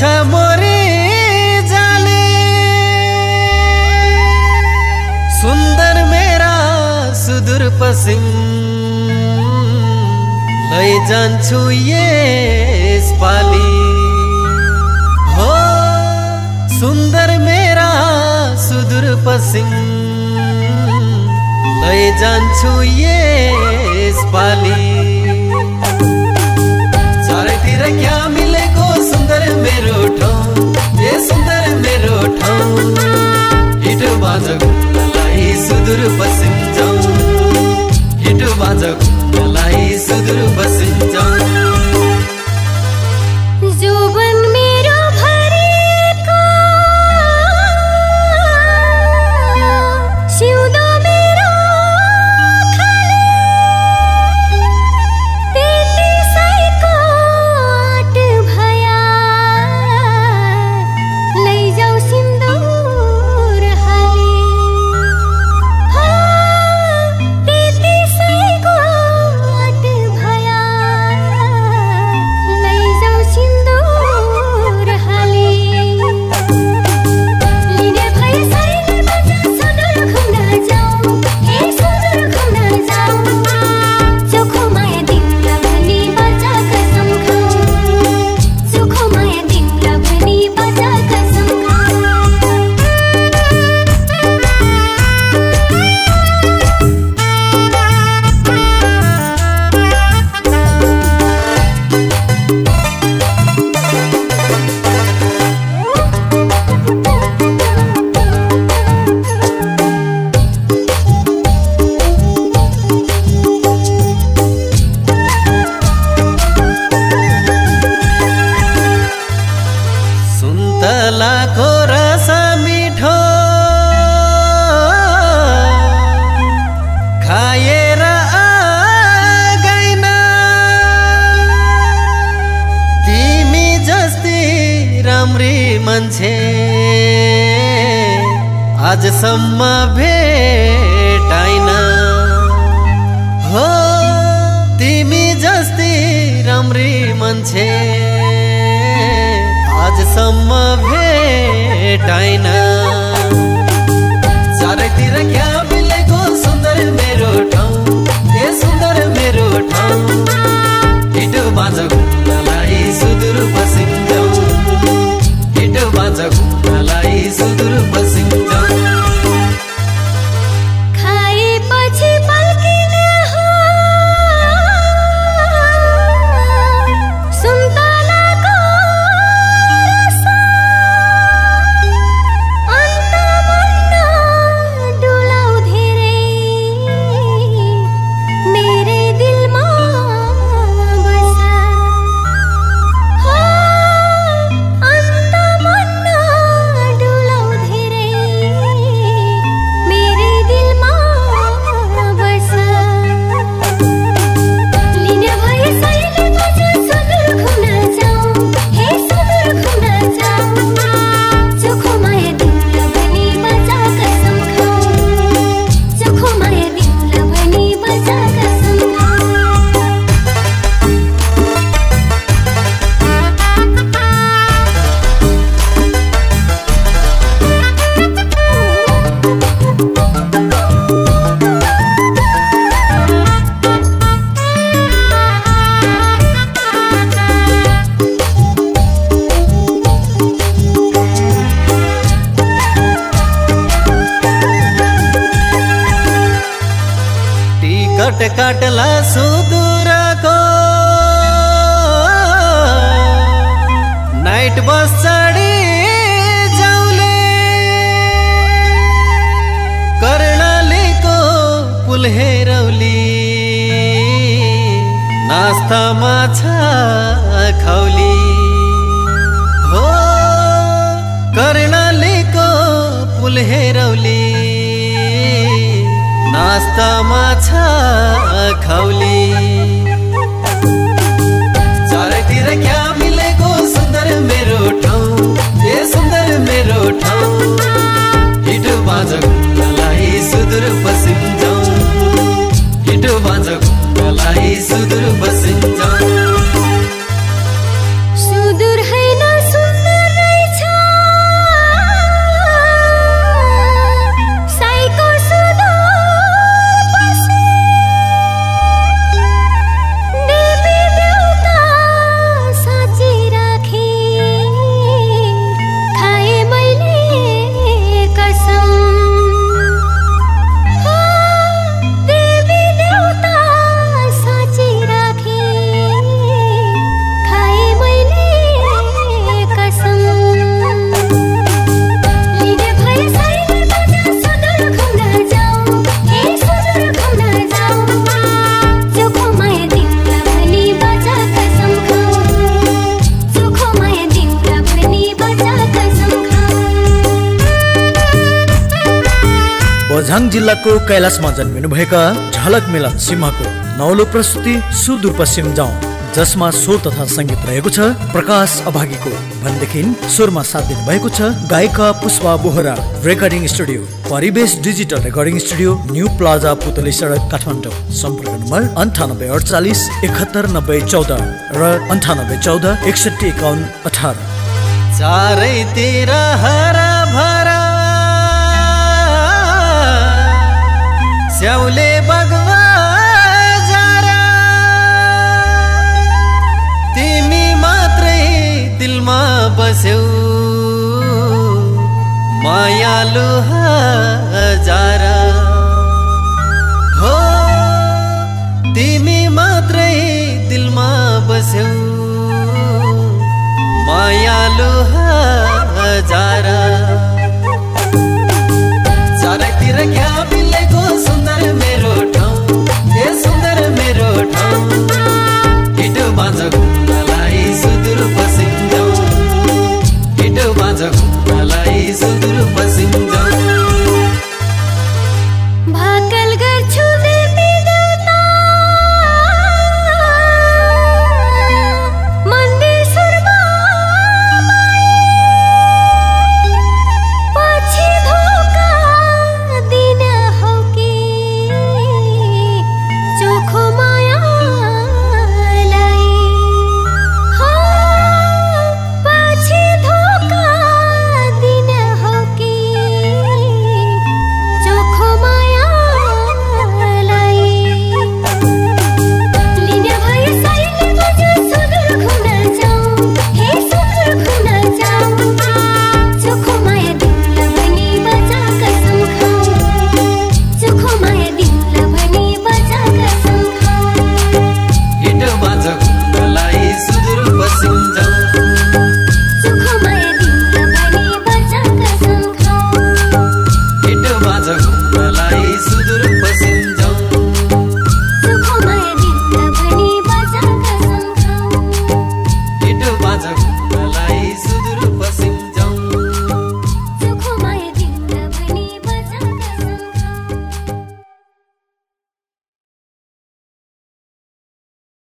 छ जाले। सुन्दर मेरा सुदूर पश्चिम। लै जान्छु यसपालि। हो सुन्दर मेरा सुदूर पश्चिम। लै जान्छु यस मान्छे। आजसम्म भेटाइन। हो तिमी जस्तै राम्री मान्छे। आजसम्म भेटाइन। काट काटला सुदूरको। नाइट बस चढी जाउले। कर्णालीको पुल हेरौली। नास्ता माछा खौली हो कर्णालीको पुल हेरौली। हाँस्दा छ खौली। बझाङ जिल्लाको कैलाशमा जन्मिनुभएका झलक मिलन सिंहको नौलो प्रस्तुति सुदूरपश्चिम जाउँ जसमा स्वर तथा सङ्गीत रहेको छ प्रकाश अभागीको भनेदेखि स्वरमा साथ दिनु भएको छ गायिका पुष्पा बोहरा रेकर्डिङ स्टुडियो परिवेश digital recording studio new plaza Putali Sadak Kathmandu सम्पर्क नम्बर अन्ठानब्बे अडचालिस एकहत्तर नब्बे चौध र अन्ठानब्बे चौध एकसट्ठी एकाउन्न अठार। स्याउले बगवा जारा। तिमी मात्रै दिलमा बस्यौ। मायालु हजारा